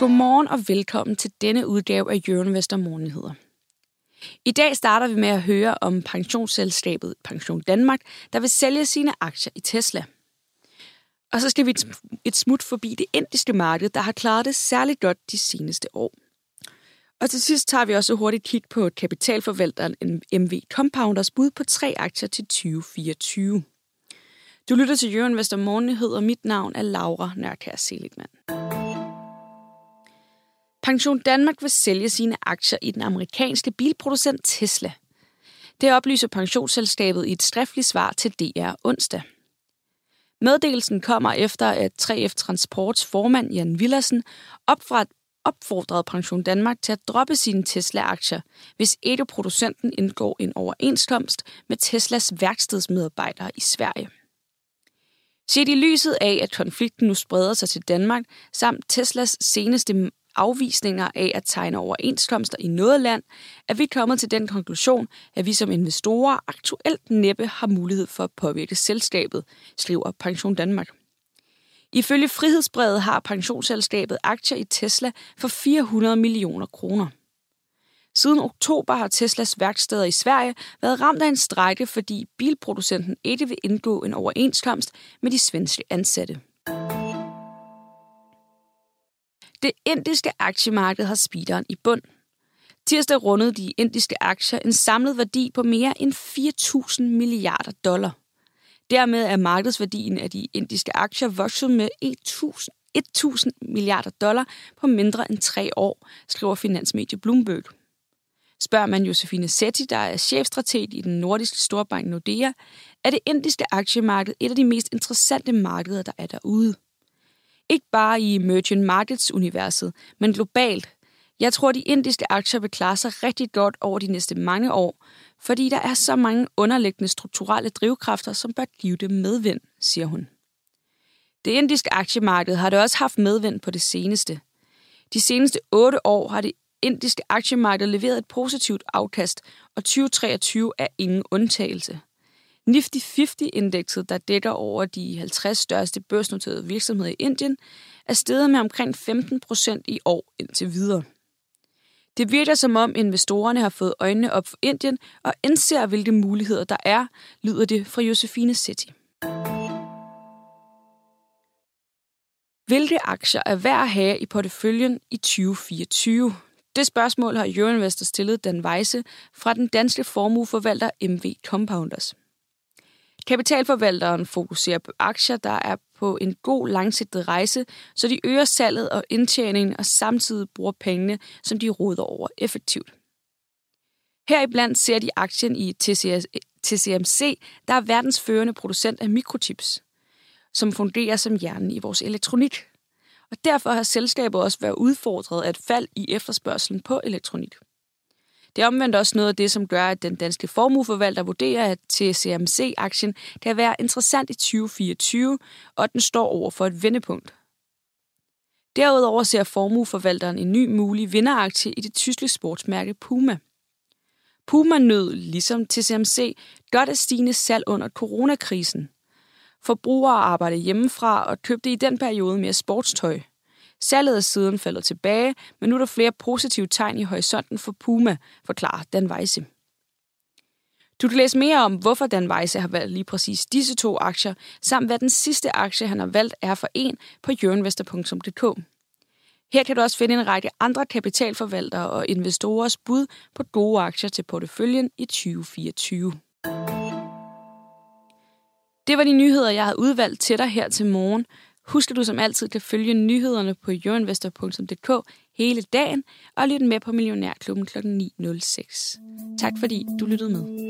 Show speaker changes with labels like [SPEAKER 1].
[SPEAKER 1] Godmorgen og velkommen til denne udgave af Jørgen Morgenheder. I dag starter vi med at høre om pensionsselskabet Pension Danmark, der vil sælge sine aktier i Tesla. Og så skal vi et smut forbi det indiske marked, der har klaret det særligt godt de seneste år. Og til sidst tager vi også hurtigt kig på kapitalforvalteren MV Compounders bud på tre aktier til 2024. Du lytter til Jørgen Vester Morgenhed, og mit navn er Laura Nørkær Seligman. Pension Danmark vil sælge sine aktier i den amerikanske bilproducent Tesla. Det oplyser pensionsselskabet i et skriftligt svar til DR onsdag. Meddelelsen kommer efter, at 3F Transports formand Jan Villersen opfordrede Pension Danmark til at droppe sine Tesla-aktier, hvis ikke producenten indgår en overenskomst med Teslas værkstedsmedarbejdere i Sverige. Set i lyset af, at konflikten nu spreder sig til Danmark, samt Teslas seneste afvisninger af at tegne overenskomster i noget land, er vi kommet til den konklusion, at vi som investorer aktuelt næppe har mulighed for at påvirke selskabet, skriver Pension Danmark. Ifølge Frihedsbrevet har pensionsselskabet aktier i Tesla for 400 millioner kroner. Siden oktober har Teslas værksteder i Sverige været ramt af en strejke, fordi bilproducenten ikke vil indgå en overenskomst med de svenske ansatte. Det indiske aktiemarked har speederen i bund. Tirsdag rundede de indiske aktier en samlet værdi på mere end 4.000 milliarder dollar. Dermed er markedsværdien af de indiske aktier vokset med 1.000 milliarder dollar på mindre end tre år, skriver finansmedie Bloomberg. Spørger man Josefine Setti, der er chefstrateg i den nordiske storbank Nordea, er det indiske aktiemarked et af de mest interessante markeder, der er derude. Ikke bare i emerging markets-universet, men globalt. Jeg tror, de indiske aktier vil klare sig rigtig godt over de næste mange år, fordi der er så mange underliggende strukturelle drivkræfter, som bør give dem medvind, siger hun. Det indiske aktiemarked har det også haft medvind på det seneste. De seneste otte år har det indiske aktiemarked leveret et positivt afkast, og 2023 er ingen undtagelse. Nifty 50-indekset, der dækker over de 50 største børsnoterede virksomheder i Indien, er steget med omkring 15 procent i år indtil videre. Det virker som om investorerne har fået øjnene op for Indien og indser, hvilke muligheder der er, lyder det fra Josefine City. Hvilke aktier er værd at have i porteføljen i 2024? Det spørgsmål har Euroinvestor stillet Dan Weise fra den danske formueforvalter MV Compounders. Kapitalforvalteren fokuserer på aktier, der er på en god langsigtet rejse, så de øger salget og indtjeningen og samtidig bruger pengene, som de råder over effektivt. Heriblandt ser de aktien i TCMC, der er verdens førende producent af mikrochips, som fungerer som hjernen i vores elektronik. Og derfor har selskabet også været udfordret af et fald i efterspørgselen på elektronik. Det er omvendt også noget af det, som gør, at den danske formueforvalter vurderer, at TCMC-aktien kan være interessant i 2024, og at den står over for et vendepunkt. Derudover ser formueforvalteren en ny mulig vinderaktie i det tyske sportsmærke Puma. Puma nød, ligesom TCMC, godt af stigende salg under coronakrisen. Forbrugere arbejdede hjemmefra og købte i den periode mere sportstøj. Salget er siden faldet tilbage, men nu er der flere positive tegn i horisonten for Puma, forklarer Dan Weisse. Du kan læse mere om, hvorfor Dan Weisse har valgt lige præcis disse to aktier, samt hvad den sidste aktie, han har valgt, er for en på jørgenvester.dk. Her kan du også finde en række andre kapitalforvaltere og investorers bud på gode aktier til porteføljen i 2024. Det var de nyheder, jeg havde udvalgt til dig her til morgen. Husk, at du som altid kan følge nyhederne på euroinvestor.dk hele dagen og lytte med på Millionærklubben kl. 9.06. Tak fordi du lyttede med.